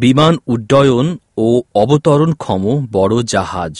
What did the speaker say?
বিমান উড্ডয়ন ও অবতরণক্ষম বড় জাহাজ।